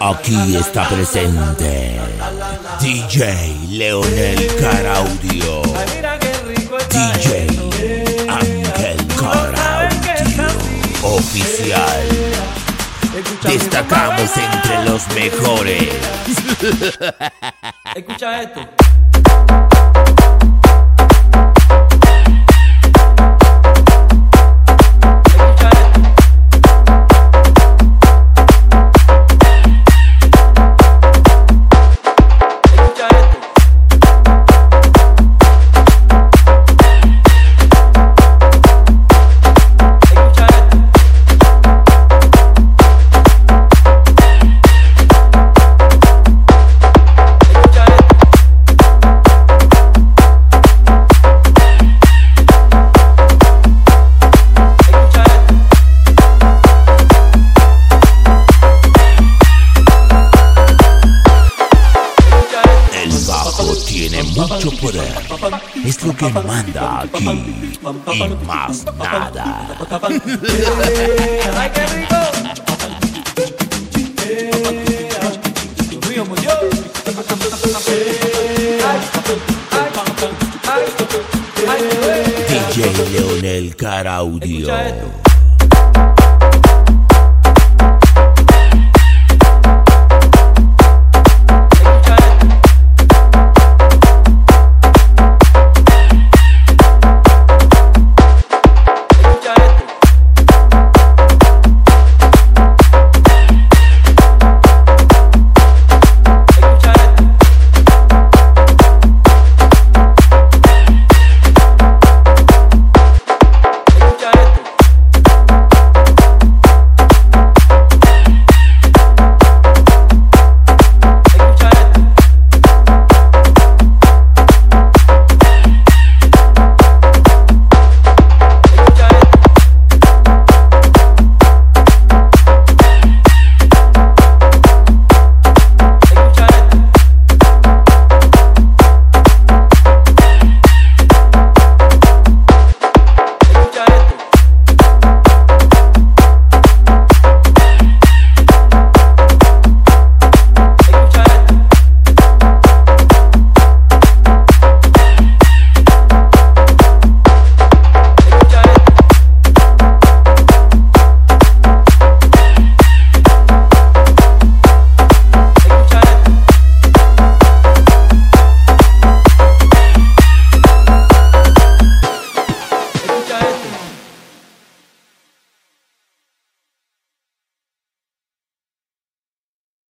Aquí está presente DJ Leonel Caraudio. Destacamos entre los mejores. Escucha esto. Mucho poder. Es lo que manda aquí. Y más nada. DJ Leonel Caraudio.